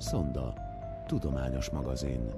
Szonda. Tudományos magazin.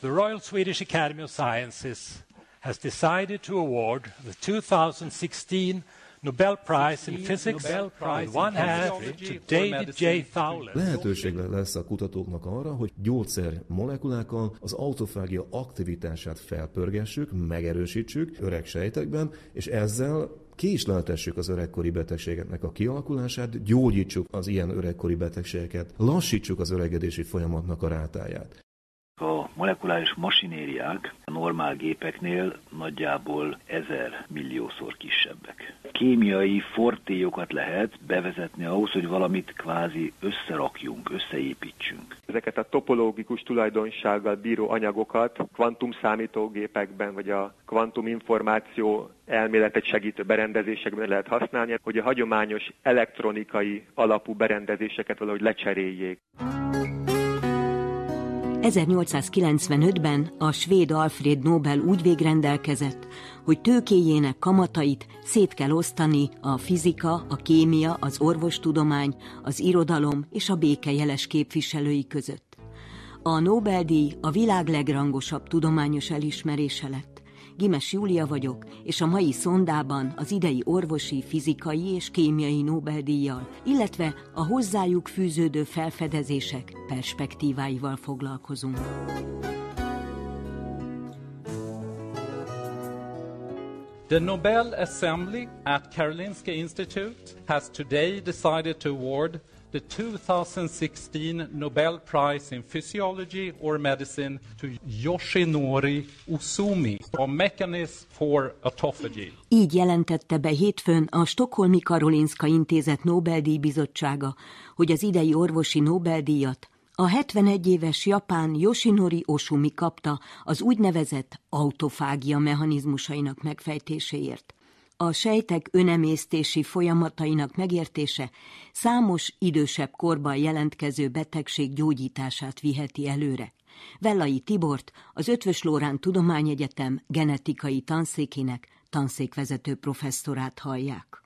The Royal Swedish Academy of Sciences has decided to award the 2016 Nobel Prize in Physics on one hand to David J. Fowler. Lehetőség lesz a kutatóknak arra, hogy gyógyszer molekulákkal az autofágia aktivitását felpörgessük, megerősítsük öreg sejtekben, és ezzel késleltessük az öregkori betegségeknek a kialakulását, gyógyítsuk az ilyen öregkori betegségeket, lassítsuk az öregedési folyamatnak a rátáját. A molekuláris masinériák a normál gépeknél nagyjából ezer milliószor kisebbek. Kémiai fortélyokat lehet bevezetni ahhoz, hogy valamit kvázi összerakjunk, összeépítsünk. Ezeket a topológikus tulajdonsággal bíró anyagokat kvantum számítógépekben vagy a kvantum információ elméletet segítő berendezésekben lehet használni, hogy a hagyományos elektronikai alapú berendezéseket valahogy lecseréljék. 1895-ben a svéd Alfred Nobel úgy végrendelkezett, hogy tőkéjének kamatait szét kell osztani a fizika, a kémia, az orvostudomány, az irodalom és a béke jeles képviselői között. A Nobel-díj a világ legrangosabb tudományos elismerése lett. Gimes Júlia vagyok, és a mai szondában az idei orvosi, fizikai és kémiai Nobel-díjjal, illetve a hozzájuk fűződő felfedezések perspektíváival foglalkozunk. The Nobel Assembly at Karolinska Institute has today decided to award the 2016 Nobel Prize in Physiology or Medicine to Yoshinori Usumi a Mechanism for Autophagy. Így jelentette be hétfőn a Stockholmi Karolinska Intézet Nobel-díj bizottsága, hogy az idei orvosi Nobel-díjat a 71 éves japán Yoshinori Osumi kapta az úgynevezett autofágia mechanizmusainak megfejtéséért a sejtek önemésztési folyamatainak megértése számos idősebb korban jelentkező betegség gyógyítását viheti előre. Vellai Tibort, az Ötvös Lórán Tudományegyetem genetikai tanszékének tanszékvezető professzorát hallják.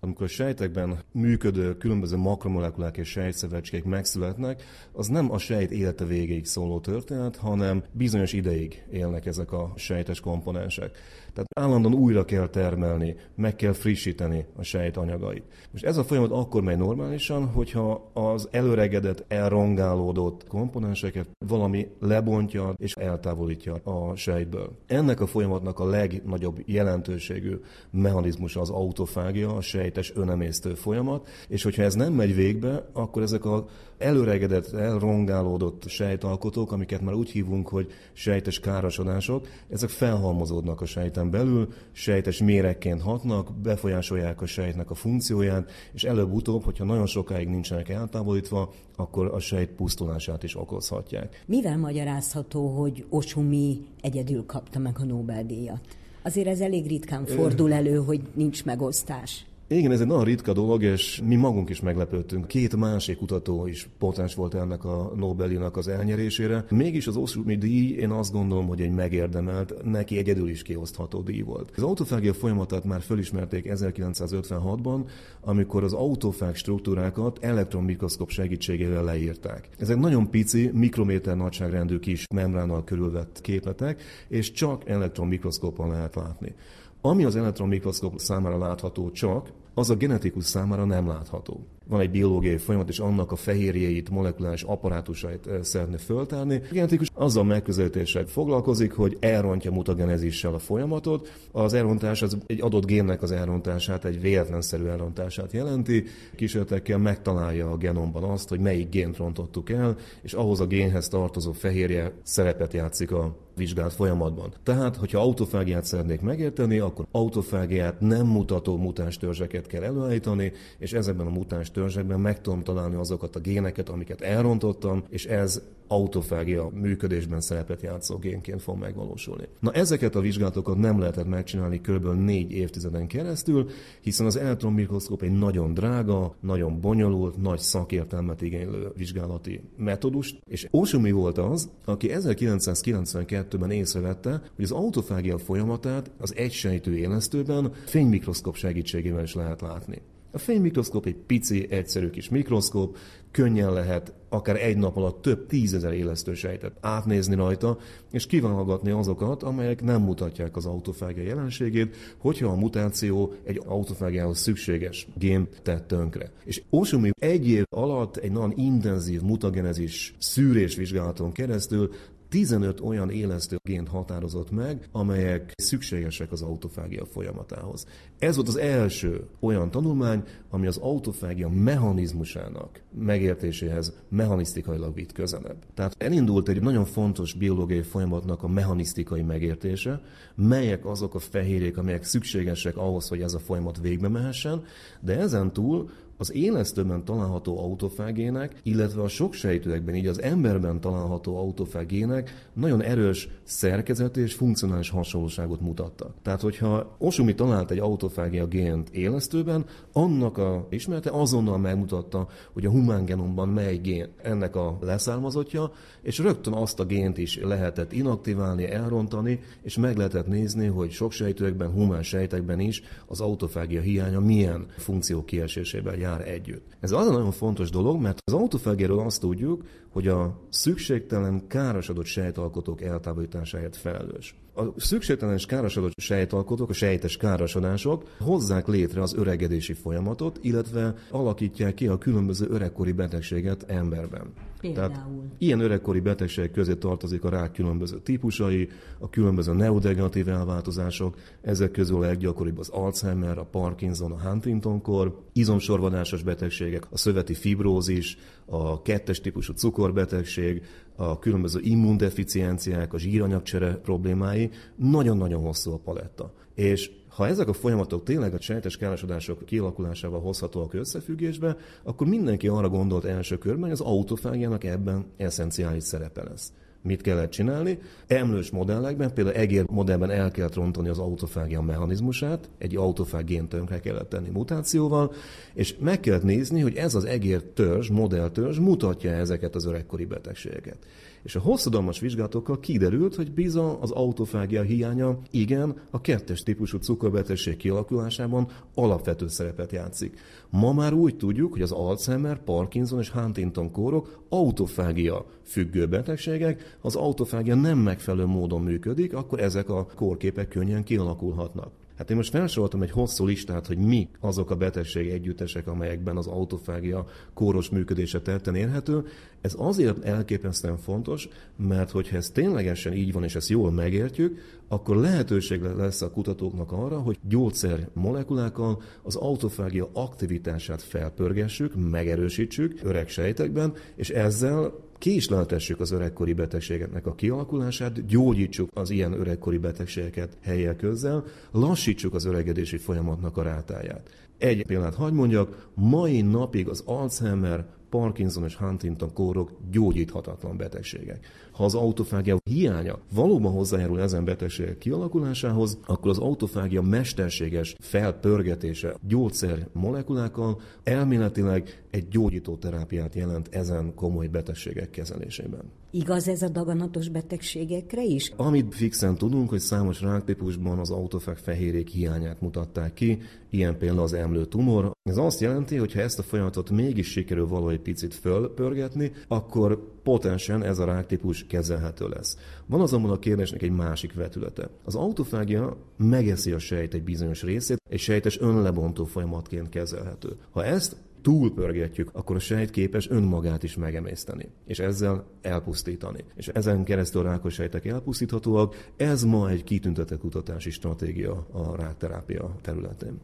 Amikor sejtekben működő különböző makromolekulák és sejtszövecskék megszületnek, az nem a sejt élete végéig szóló történet, hanem bizonyos ideig élnek ezek a sejtes komponensek. Tehát állandóan újra kell termelni, meg kell frissíteni a sejt anyagait. Most ez a folyamat akkor megy normálisan, hogyha az előregedett, elrongálódott komponenseket valami lebontja és eltávolítja a sejtből. Ennek a folyamatnak a legnagyobb jelentőségű mechanizmusa az autofágia, a sejtes önemésztő folyamat, és hogyha ez nem megy végbe, akkor ezek a előregedett, elrongálódott sejtalkotók, amiket már úgy hívunk, hogy sejtes károsodások, ezek felhalmozódnak a sejten belül, sejtes méregként hatnak, befolyásolják a sejtnek a funkcióját, és előbb-utóbb, hogyha nagyon sokáig nincsenek eltávolítva, akkor a sejt pusztulását is okozhatják. Mivel magyarázható, hogy Osumi egyedül kapta meg a Nobel-díjat? Azért ez elég ritkán fordul elő, hogy nincs megosztás. Igen, ez egy nagyon ritka dolog, és mi magunk is meglepődtünk. Két másik kutató is potens volt ennek a Nobelinak az elnyerésére. Mégis az Oszumi díj, én azt gondolom, hogy egy megérdemelt, neki egyedül is kiosztható díj volt. Az autofágia folyamatát már fölismerték 1956-ban, amikor az autofág struktúrákat elektronmikroszkop segítségével leírták. Ezek nagyon pici, mikrométer nagyságrendű kis membránnal körülvett képletek, és csak elektronmikroszkópon lehet látni. Ami az elektronmikroszkóp számára látható csak, az a genetikus számára nem látható. Van egy biológiai folyamat, és annak a fehérjeit, molekuláris apparátusait szeretne föltárni. A genetikus azzal megközelítéssel foglalkozik, hogy elrontja mutagenezissel a folyamatot. Az elrontás az egy adott génnek az elrontását, egy véletlenszerű elrontását jelenti. Kísérletekkel megtalálja a genomban azt, hogy melyik gént rontottuk el, és ahhoz a génhez tartozó fehérje szerepet játszik a vizsgált folyamatban. Tehát, hogyha autofágiát szeretnék megérteni, akkor autofágiát nem mutató mutáns törzseket kell előállítani, és ezekben a mutáns törzsekben meg tudom találni azokat a géneket, amiket elrontottam, és ez autofágia működésben szerepet játszó génként fog megvalósulni. Na ezeket a vizsgálatokat nem lehetett megcsinálni kb. négy évtizeden keresztül, hiszen az elektronmikroszkóp egy nagyon drága, nagyon bonyolult, nagy szakértelmet igénylő vizsgálati metódus, és Osumi volt az, aki 1992-ben észrevette, hogy az autofágia folyamatát az egysejtő élesztőben fénymikroszkóp segítségével is lehet látni. A fénymikroszkóp egy pici, egyszerű kis mikroszkóp, könnyen lehet akár egy nap alatt több tízezer élesztősejtet átnézni rajta, és kiválogatni azokat, amelyek nem mutatják az autofágia jelenségét, hogyha a mutáció egy autofágiához szükséges gén tett tönkre. És Osumi egy év alatt egy nagyon intenzív mutagenezis szűrésvizsgálaton keresztül 15 olyan élesztő gént határozott meg, amelyek szükségesek az autofágia folyamatához. Ez volt az első olyan tanulmány, ami az autofágia mechanizmusának megértéséhez mechanisztikailag vitt közelebb. Tehát elindult egy nagyon fontos biológiai folyamatnak a mechanisztikai megértése, melyek azok a fehérjék, amelyek szükségesek ahhoz, hogy ez a folyamat végbe mehessen, de ezen túl az élesztőben található autofágének, illetve a soksejtőekben, így az emberben található autofágének nagyon erős szerkezeti és funkcionális hasonlóságot mutattak. Tehát, hogyha Osumi talált egy autofágia gént élesztőben, annak a ismerete azonnal megmutatta, hogy a humán genomban mely gén ennek a leszármazottja, és rögtön azt a gént is lehetett inaktiválni, elrontani, és meg lehetett nézni, hogy soksejtőekben, humán sejtekben is az autofágia hiánya milyen funkció kiesésében jár jár együtt. Ez az a nagyon fontos dolog, mert az autofágéről azt tudjuk, hogy a szükségtelen károsodott sejtalkotók eltávolításáért felelős. A szükségtelen és károsodott sejtalkotók, a sejtes károsodások hozzák létre az öregedési folyamatot, illetve alakítják ki a különböző öregkori betegséget emberben. Például. Tehát ilyen öregkori betegségek közé tartozik a rák különböző típusai, a különböző neurodegeneratív elváltozások, ezek közül a leggyakoribb az Alzheimer, a Parkinson, a Huntington-kor, izomsorvadásos betegségek, a szöveti fibrózis, a kettes típusú cukorbetegség, a különböző immundeficienciák, a zsíranyagcsere problémái, nagyon-nagyon hosszú a paletta. És ha ezek a folyamatok tényleg a sejtes károsodások kialakulásával hozhatóak összefüggésbe, akkor mindenki arra gondolt első körben, hogy az autofágiának ebben eszenciális szerepe lesz. Mit kellett csinálni? Emlős modellekben, például egér modellben el kellett rontani az autofágia mechanizmusát, egy autofág gént tönkre kellett tenni mutációval, és meg kellett nézni, hogy ez az egér törzs, modelltörzs mutatja ezeket az öregkori betegségeket. És a hosszadalmas vizsgálatokkal kiderült, hogy bizony az autofágia hiánya igen a kettes típusú cukorbetegség kialakulásában alapvető szerepet játszik. Ma már úgy tudjuk, hogy az Alzheimer, Parkinson és Huntington kórok autofágia függő betegségek, az autofágia nem megfelelő módon működik, akkor ezek a kórképek könnyen kialakulhatnak. Hát én most felsoroltam egy hosszú listát, hogy mi azok a betegség együttesek, amelyekben az autofágia kóros működése tetten érhető. Ez azért elképesztően fontos, mert hogyha ez ténylegesen így van, és ezt jól megértjük, akkor lehetőség lesz a kutatóknak arra, hogy gyógyszer molekulákkal az autofágia aktivitását felpörgessük, megerősítsük öreg sejtekben, és ezzel késleltessük az öregkori betegségeknek a kialakulását, gyógyítsuk az ilyen öregkori betegségeket helyek közzel, lassítsuk az öregedési folyamatnak a rátáját. Egy példát hagy mondjak, mai napig az Alzheimer, Parkinson és Huntington kórok gyógyíthatatlan betegségek. Ha az autofágia hiánya valóban hozzájárul ezen betegségek kialakulásához, akkor az autofágia mesterséges felpörgetése gyógyszer molekulákkal elméletileg egy gyógyító terápiát jelent ezen komoly betegségek kezelésében. Igaz ez a daganatos betegségekre is? Amit fixen tudunk, hogy számos ráktípusban az autofág fehérjék hiányát mutatták ki, ilyen például az emlő tumor. Ez azt jelenti, hogy ha ezt a folyamatot mégis sikerül valahogy picit fölpörgetni, akkor potensen ez a ráktípus kezelhető lesz. Van azonban a kérdésnek egy másik vetülete. Az autofágia megeszi a sejt egy bizonyos részét, egy sejtes önlebontó folyamatként kezelhető. Ha ezt túlpörgetjük, akkor a sejt képes önmagát is megemészteni, és ezzel elpusztítani. És ezen keresztül a rákos sejtek elpusztíthatóak. Ez ma egy kitüntetett kutatási stratégia a rákterápia területén.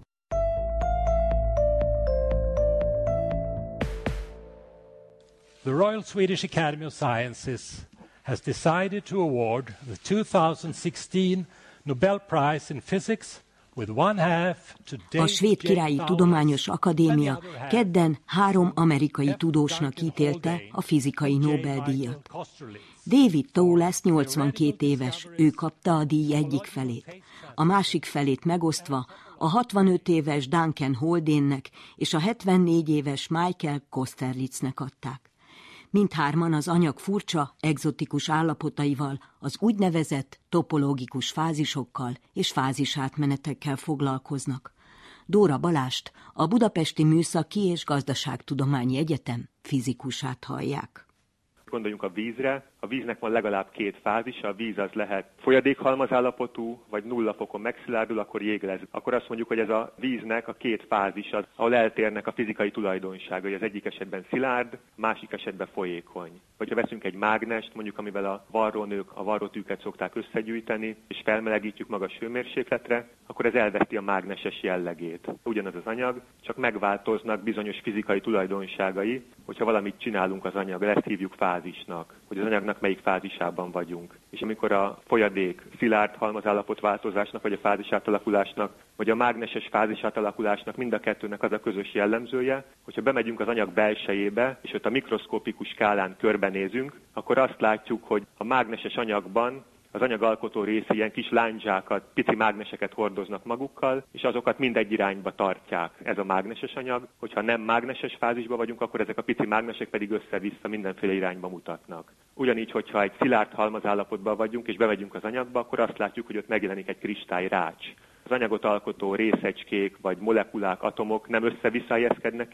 The Royal Swedish Academy of Sciences has decided to award the 2016 Nobel Prize in Physics a Svéd Királyi Tudományos Akadémia kedden három amerikai tudósnak ítélte a fizikai Nobel-díjat. David Tow lesz 82 éves, ő kapta a díj egyik felét. A másik felét megosztva a 65 éves Duncan Holdénnek és a 74 éves Michael Kosterlitznek adták. Mindhárman az anyag furcsa, egzotikus állapotaival, az úgynevezett topológikus fázisokkal és fázisátmenetekkel foglalkoznak. Dóra Balást, a Budapesti Műszaki és Gazdaságtudományi Egyetem fizikusát hallják. Gondoljunk a vízre, a víznek van legalább két fázisa, a víz az lehet folyadékhalmaz állapotú, vagy nulla fokon megszilárdul, akkor jég lesz. Akkor azt mondjuk, hogy ez a víznek a két fázisa, ahol eltérnek a fizikai tulajdonságai. Az egyik esetben szilárd, másik esetben folyékony. Vagy ha veszünk egy mágnest, mondjuk amivel a varrónők a varrótűket szokták összegyűjteni, és felmelegítjük magas hőmérsékletre, akkor ez elveszti a mágneses jellegét. Ugyanaz az anyag, csak megváltoznak bizonyos fizikai tulajdonságai, hogyha valamit csinálunk az anyaggal, ezt hívjuk fázisnak, hogy az anyagnak melyik fázisában vagyunk. És amikor a folyadék szilárd halmazállapot változásnak, vagy a fázis átalakulásnak, vagy a mágneses fázis átalakulásnak mind a kettőnek az a közös jellemzője, hogyha bemegyünk az anyag belsejébe, és ott a mikroszkopikus skálán körbenézünk, akkor azt látjuk, hogy a mágneses anyagban az anyagalkotó része ilyen kis lándzsákat, pici mágneseket hordoznak magukkal, és azokat mindegy irányba tartják. Ez a mágneses anyag. Hogyha nem mágneses fázisban vagyunk, akkor ezek a pici mágnesek pedig össze-vissza mindenféle irányba mutatnak. Ugyanígy, hogyha egy szilárd halmazállapotban vagyunk, és bemegyünk az anyagba, akkor azt látjuk, hogy ott megjelenik egy kristályrács. Az anyagot alkotó részecskék vagy molekulák, atomok nem össze-vissza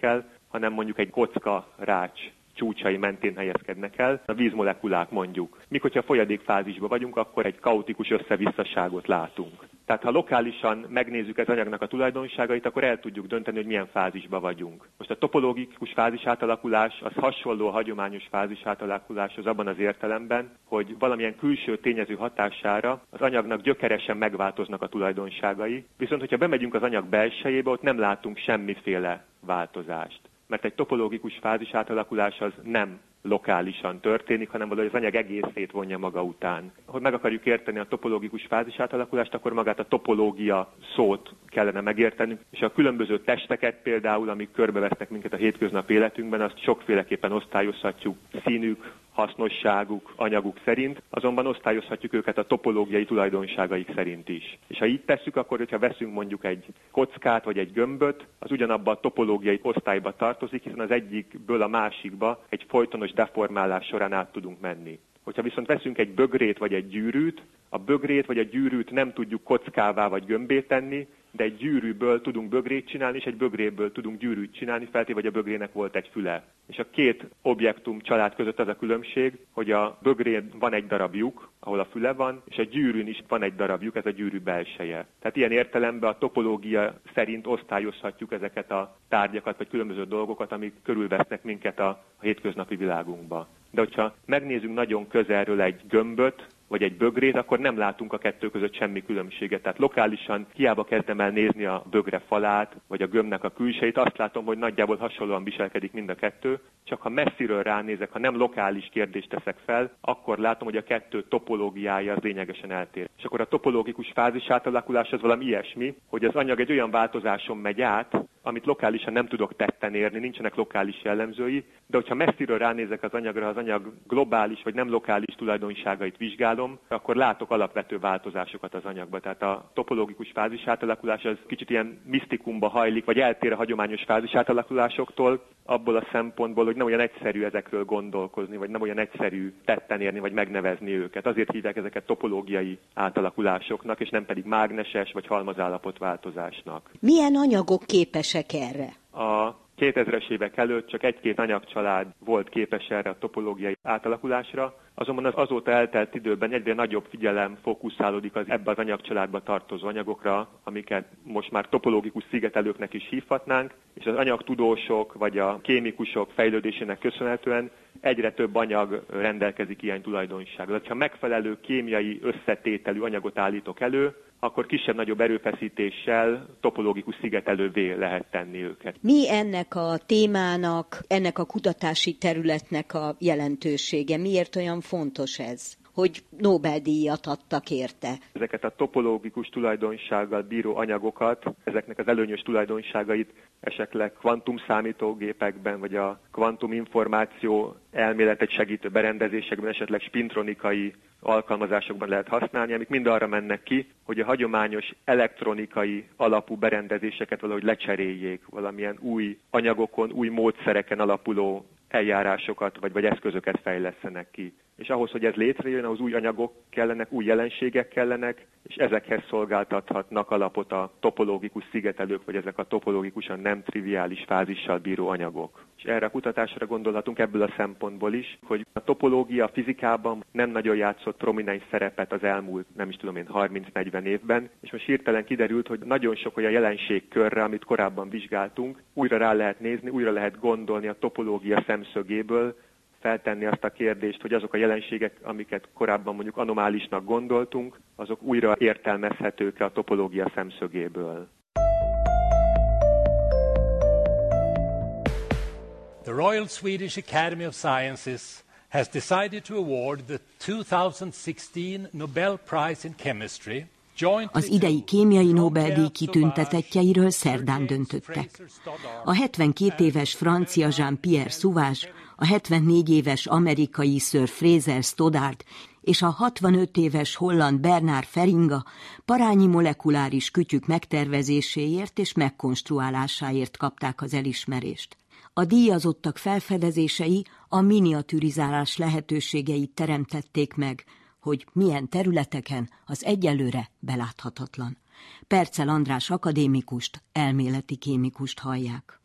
el, hanem mondjuk egy kocka rács csúcsai mentén helyezkednek el, a vízmolekulák mondjuk. Míg hogyha folyadékfázisban vagyunk, akkor egy kaotikus összevisszaságot látunk. Tehát ha lokálisan megnézzük az anyagnak a tulajdonságait, akkor el tudjuk dönteni, hogy milyen fázisban vagyunk. Most a topológikus fázis átalakulás az hasonló a hagyományos fázis átalakuláshoz abban az értelemben, hogy valamilyen külső tényező hatására az anyagnak gyökeresen megváltoznak a tulajdonságai, viszont hogyha bemegyünk az anyag belsejébe, ott nem látunk semmiféle változást mert egy topológikus fázis átalakulás az nem lokálisan történik, hanem valahogy az anyag egészét vonja maga után. Hogy meg akarjuk érteni a topológikus fázis átalakulást, akkor magát a topológia szót kellene megértenünk, és a különböző testeket például, amik körbevesznek minket a hétköznap életünkben, azt sokféleképpen osztályozhatjuk színük, hasznosságuk, anyaguk szerint, azonban osztályozhatjuk őket a topológiai tulajdonságaik szerint is. És ha így tesszük, akkor hogyha veszünk mondjuk egy kockát vagy egy gömböt, az ugyanabban a topológiai osztályba tartozik, hiszen az egyikből a másikba egy folytonos deformálás során át tudunk menni. Hogyha viszont veszünk egy bögrét vagy egy gyűrűt, a bögrét vagy a gyűrűt nem tudjuk kockává vagy gömbé tenni, de egy gyűrűből tudunk bögrét csinálni, és egy bögréből tudunk gyűrűt csinálni, feltéve, hogy a bögrének volt egy füle. És a két objektum család között az a különbség, hogy a bögrén van egy darab lyuk, ahol a füle van, és a gyűrűn is van egy darab lyuk, ez a gyűrű belseje. Tehát ilyen értelemben a topológia szerint osztályozhatjuk ezeket a tárgyakat, vagy különböző dolgokat, amik körülvesznek minket a, hétköznapi világunkba. De hogyha megnézzünk nagyon közelről egy gömböt, vagy egy bögrét, akkor nem látunk a kettő között semmi különbséget. Tehát lokálisan hiába kezdem el nézni a bögre falát, vagy a gömbnek a külsejét, azt látom, hogy nagyjából hasonlóan viselkedik mind a kettő, csak ha messziről ránézek, ha nem lokális kérdést teszek fel, akkor látom, hogy a kettő topológiája az lényegesen eltér. És akkor a topológikus fázis átalakulás az valami ilyesmi, hogy az anyag egy olyan változáson megy át, amit lokálisan nem tudok tetten érni, nincsenek lokális jellemzői, de hogyha messziről ránézek az anyagra, az anyag globális vagy nem lokális tulajdonságait vizsgálom, akkor látok alapvető változásokat az anyagba. Tehát a topológikus fázis átalakulás az kicsit ilyen misztikumba hajlik, vagy eltér a hagyományos fázis átalakulásoktól, abból a szempontból, hogy nem olyan egyszerű ezekről gondolkozni, vagy nem olyan egyszerű tetten érni, vagy megnevezni őket. Azért hívják ezeket topológiai átalakulásoknak, és nem pedig mágneses vagy halmazállapot változásnak. Milyen anyagok képesek erre? A 2000-es évek előtt csak egy-két anyagcsalád volt képes erre a topológiai átalakulásra, azonban az azóta eltelt időben egyre nagyobb figyelem fókuszálódik az ebbe az anyagcsaládba tartozó anyagokra, amiket most már topológikus szigetelőknek is hívhatnánk, és az anyagtudósok vagy a kémikusok fejlődésének köszönhetően egyre több anyag rendelkezik ilyen tulajdonsággal. Ha megfelelő kémiai összetételű anyagot állítok elő, akkor kisebb-nagyobb erőfeszítéssel topológikus szigetelővé lehet tenni őket. Mi ennek a témának, ennek a kutatási területnek a jelentősége? Miért olyan fontos ez? Hogy Nobel-díjat adtak érte. Ezeket a topológikus tulajdonsággal bíró anyagokat, ezeknek az előnyös tulajdonságait esetleg kvantumszámítógépekben, vagy a kvantuminformáció elméletet segítő berendezésekben, esetleg spintronikai alkalmazásokban lehet használni, amik mind arra mennek ki, hogy a hagyományos elektronikai alapú berendezéseket valahogy lecseréljék valamilyen új anyagokon, új módszereken alapuló eljárásokat vagy, vagy eszközöket fejlesztenek ki. és ahhoz, hogy ez létrejön, ahhoz új anyagok kellenek, új jelenségek kellenek, és ezekhez szolgáltathatnak alapot a topológikus szigetelők, vagy ezek a topológikusan nem triviális fázissal bíró anyagok. És erre a kutatásra gondolhatunk ebből a szempontból is, hogy a topológia a fizikában nem nagyon játszott prominens szerepet az elmúlt, nem is tudom én, 30-40 évben, és most hirtelen kiderült, hogy nagyon sok olyan jelenségkörre, amit korábban vizsgáltunk, újra rá lehet nézni, újra lehet gondolni a topológia szemszögéből, feltenni azt a kérdést, hogy azok a jelenségek, amiket korábban mondjuk anomálisnak gondoltunk, azok újra értelmezhetők a topológia szemszögéből. The Royal Swedish Academy of Sciences has decided to award the 2016 Nobel Prize in Chemistry az idei kémiai Nobel-díj kitüntetettjeiről szerdán döntöttek. A 72 éves francia Jean-Pierre Sauvage, a 74 éves amerikai Sir Fraser Stoddart és a 65 éves holland Bernard Feringa parányi molekuláris kütyük megtervezéséért és megkonstruálásáért kapták az elismerést. A díjazottak felfedezései a miniaturizálás lehetőségeit teremtették meg, hogy milyen területeken az egyelőre beláthatatlan. Percel András akadémikust, elméleti kémikust hallják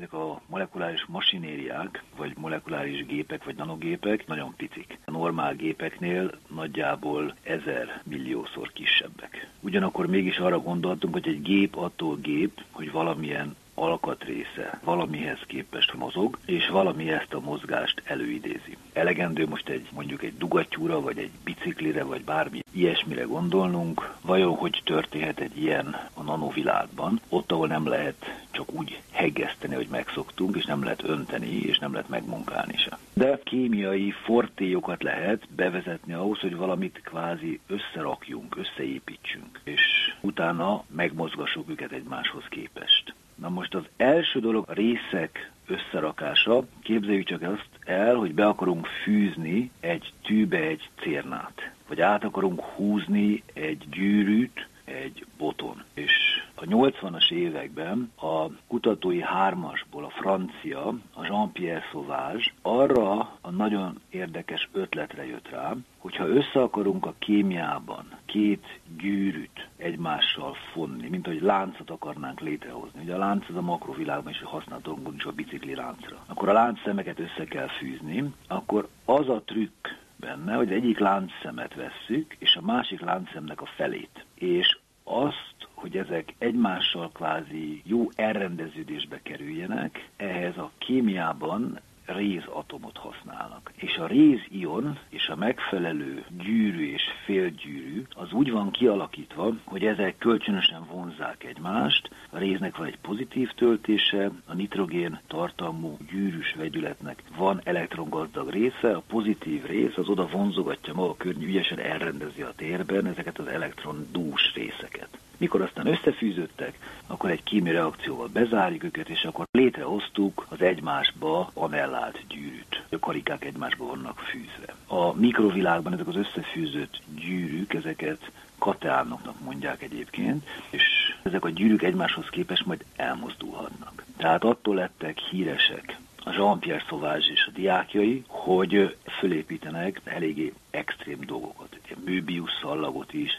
ezek a molekuláris masinériák, vagy molekuláris gépek, vagy nanogépek nagyon picik. A normál gépeknél nagyjából ezer milliószor kisebbek. Ugyanakkor mégis arra gondoltunk, hogy egy gép attól gép, hogy valamilyen alkatrésze valamihez képest mozog, és valami ezt a mozgást előidézi. Elegendő most egy mondjuk egy dugattyúra, vagy egy biciklire, vagy bármi ilyesmire gondolnunk, vajon hogy történhet egy ilyen a nanovilágban, ott, ahol nem lehet csak úgy heggeszteni, hogy megszoktunk, és nem lehet önteni, és nem lehet megmunkálni se. De kémiai fortéjokat lehet bevezetni ahhoz, hogy valamit kvázi összerakjunk, összeépítsünk, és utána megmozgassuk őket egymáshoz képest. Na most az első dolog a részek összerakása. Képzeljük csak azt el, hogy be akarunk fűzni egy tűbe egy cérnát, vagy át akarunk húzni egy gyűrűt egy boton. És a 80-as években a kutatói hármasból a francia, a Jean-Pierre Sauvage arra a nagyon érdekes ötletre jött rá, hogyha össze akarunk a kémiában két gyűrűt egymással fonni, mint hogy láncot akarnánk létrehozni. Ugye a lánc az a makrovilágban is használhatunk is a bicikli láncra. Akkor a láncszemeket össze kell fűzni, akkor az a trükk benne, hogy egyik láncszemet vesszük, és a másik láncszemnek a felét. És azt hogy ezek egymással kvázi jó elrendeződésbe kerüljenek, ehhez a kémiában rézatomot használnak. És a rézion és a megfelelő gyűrű és félgyűrű az úgy van kialakítva, hogy ezek kölcsönösen vonzák egymást, a réznek van egy pozitív töltése, a nitrogén tartalmú gyűrűs vegyületnek van elektrongazdag része, a pozitív rész az oda vonzogatja maga környű, ügyesen elrendezi a térben ezeket az elektron dús részeket. Mikor aztán összefűződtek, akkor egy kémiai reakcióval bezárjuk őket, és akkor létrehoztuk az egymásba anellált gyűrűt. A karikák egymásba vannak fűzve. A mikrovilágban ezek az összefűzött gyűrűk, ezeket kateánoknak mondják egyébként, és ezek a gyűrűk egymáshoz képest majd elmozdulhatnak. Tehát attól lettek híresek a Jean-Pierre Sauvage és a diákjai, hogy fölépítenek eléggé extrém dolgokat. Möbius szallagot is,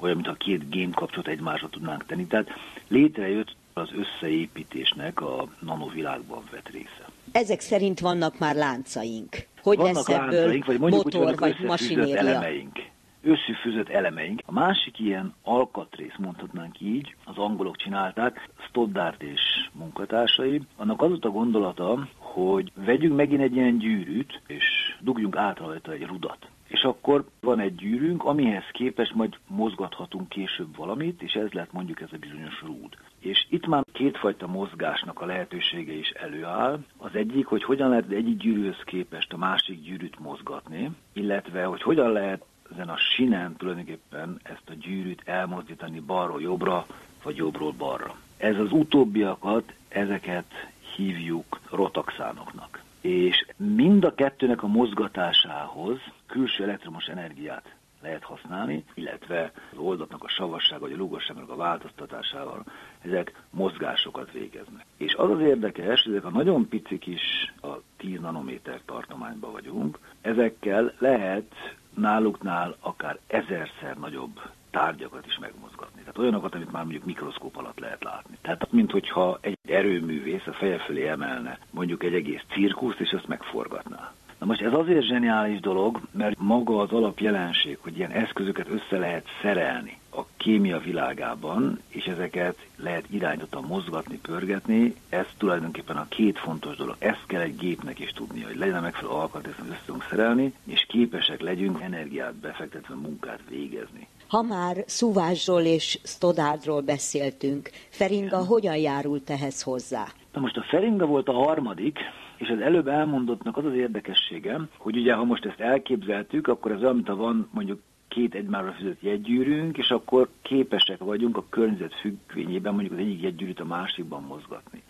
olyan, mintha két gém kapcsolat egymásra tudnánk tenni. Tehát létrejött az összeépítésnek a nanovilágban vett része. Ezek szerint vannak már láncaink. Hogy vannak lesz ebből láncaink, vagy mondjuk, motor, hogy vagy masinéria? elemeink összefűzött elemeink. A másik ilyen alkatrész, mondhatnánk így, az angolok csinálták, Stoddart és munkatársai. Annak az a gondolata, hogy vegyünk megint egy ilyen gyűrűt, és dugjunk át rajta egy rudat és akkor van egy gyűrűnk, amihez képest majd mozgathatunk később valamit, és ez lehet mondjuk ez a bizonyos rúd. És itt már kétfajta mozgásnak a lehetősége is előáll. Az egyik, hogy hogyan lehet egyik gyűrűhöz képest a másik gyűrűt mozgatni, illetve hogy hogyan lehet ezen a sinen tulajdonképpen ezt a gyűrűt elmozdítani balról jobbra, vagy jobbról balra. Ez az utóbbiakat, ezeket hívjuk rotaxánoknak és mind a kettőnek a mozgatásához külső elektromos energiát lehet használni, illetve az oldatnak a savassága vagy a lúgosságnak a változtatásával ezek mozgásokat végeznek. És az az érdekes, hogy ezek a nagyon picik is, a 10 nanométer tartományban vagyunk. Ezekkel lehet náluknál akár ezerszer nagyobb tárgyakat is megmozgatni. Tehát olyanokat, amit már mondjuk mikroszkóp alatt lehet látni. Tehát, mint hogyha egy erőművész a feje fölé emelne mondjuk egy egész cirkuszt, és azt megforgatná. Na most ez azért zseniális dolog, mert maga az alapjelenség, hogy ilyen eszközöket össze lehet szerelni a kémia világában, és ezeket lehet irányítottan mozgatni, pörgetni, ez tulajdonképpen a két fontos dolog. Ezt kell egy gépnek is tudnia, hogy legyen megfelelő alkatrész, amit össze tudunk szerelni, és képesek legyünk energiát befektetve munkát végezni. Ha már Szuvásról és Stodádról beszéltünk, Feringa hogyan járult ehhez hozzá? Na most a Feringa volt a harmadik, és az előbb elmondottnak az az érdekessége, hogy ugye ha most ezt elképzeltük, akkor ez olyan, mint ha van mondjuk két egymásra fűzött jegygyűrűnk, és akkor képesek vagyunk a környezet függvényében mondjuk az egyik jegygyűrűt a másikban mozgatni,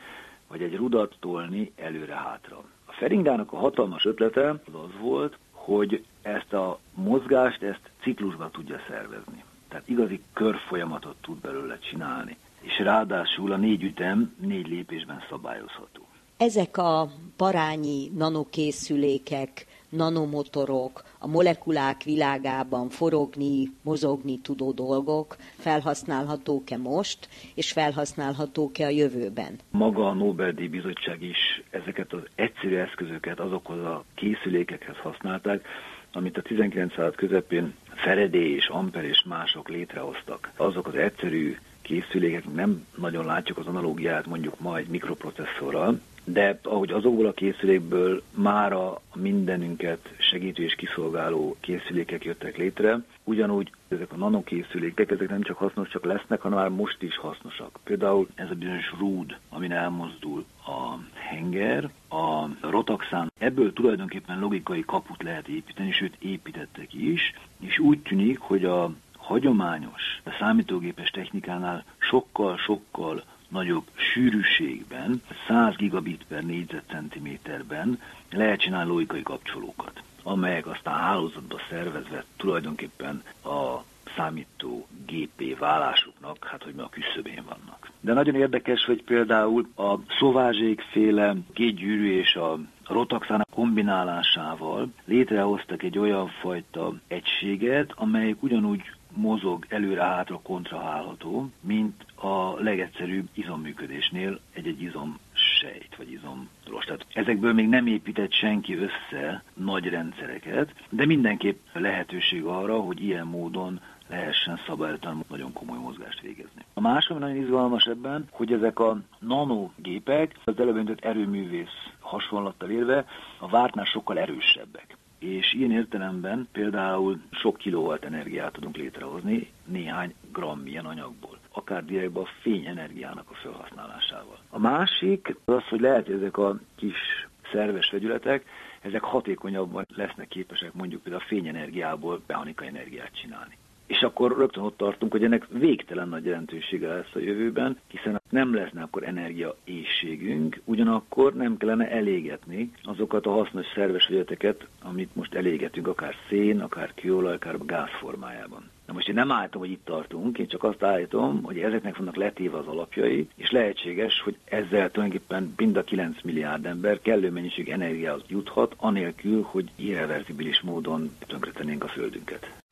vagy egy rudat tolni előre-hátra. A Feringának a hatalmas ötlete az az volt, hogy ezt a mozgást, ezt ciklusban tudja szervezni. Tehát igazi körfolyamatot tud belőle csinálni. És ráadásul a négy ütem négy lépésben szabályozható. Ezek a parányi nanokészülékek, nanomotorok, a molekulák világában forogni, mozogni tudó dolgok felhasználhatók-e most, és felhasználhatók-e a jövőben? Maga a Nobel-díj bizottság is ezeket az egyszerű eszközöket azokhoz a készülékekhez használták, amit a 19. század közepén Faraday és Amper és mások létrehoztak. Azok az egyszerű készülékek, nem nagyon látjuk az analógiát mondjuk ma egy mikroprocesszorral, de ahogy azokból a készülékből már a mindenünket segítő és kiszolgáló készülékek jöttek létre, ugyanúgy ezek a nanokészülékek, ezek nem csak hasznosak lesznek, hanem már most is hasznosak. Például ez a bizonyos rúd, amin elmozdul a henger, a rotaxán, ebből tulajdonképpen logikai kaput lehet építeni, sőt építettek is, és úgy tűnik, hogy a hagyományos a számítógépes technikánál sokkal-sokkal nagyobb sűrűségben, 100 gigabit per négyzetcentiméterben lehet csinálni logikai kapcsolókat, amelyek aztán hálózatba szervezve tulajdonképpen a számító gépé válásuknak, hát hogy mi a küszöbén vannak. De nagyon érdekes, hogy például a szovázsék féle két gyűrű és a rotaxának kombinálásával létrehoztak egy olyan fajta egységet, amelyik ugyanúgy mozog előre-hátra kontrahálható, mint a legegyszerűbb izomműködésnél egy-egy izom sejt, vagy izomros. Tehát ezekből még nem épített senki össze nagy rendszereket, de mindenképp lehetőség arra, hogy ilyen módon lehessen szabálytalan nagyon komoly mozgást végezni. A másik, nagyon izgalmas ebben, hogy ezek a nanogépek, az előbb erőművész hasonlattal érve, a vártnál sokkal erősebbek és ilyen értelemben például sok kilowatt energiát tudunk létrehozni néhány gram ilyen anyagból, akár direktben a fényenergiának a felhasználásával. A másik az, hogy lehet, hogy ezek a kis szerves vegyületek, ezek hatékonyabban lesznek képesek mondjuk például a fényenergiából mechanikai energiát csinálni. És akkor rögtön ott tartunk, hogy ennek végtelen nagy jelentősége lesz a jövőben, hiszen nem leszne akkor energia éjségünk, ugyanakkor nem kellene elégetni azokat a hasznos szerves vegyeteket, amit most elégetünk, akár szén, akár kőolaj, akár gáz formájában. Na most én nem állítom, hogy itt tartunk, én csak azt állítom, hogy ezeknek vannak letéve az alapjai, és lehetséges, hogy ezzel tulajdonképpen mind a 9 milliárd ember kellő mennyiség energiához juthat, anélkül, hogy irreverzibilis módon tönkretennénk a földünket.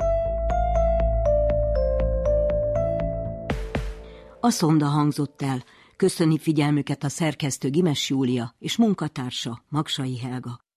A szonda hangzott el. Köszöni figyelmüket a szerkesztő Gimes Júlia és munkatársa Magsai Helga.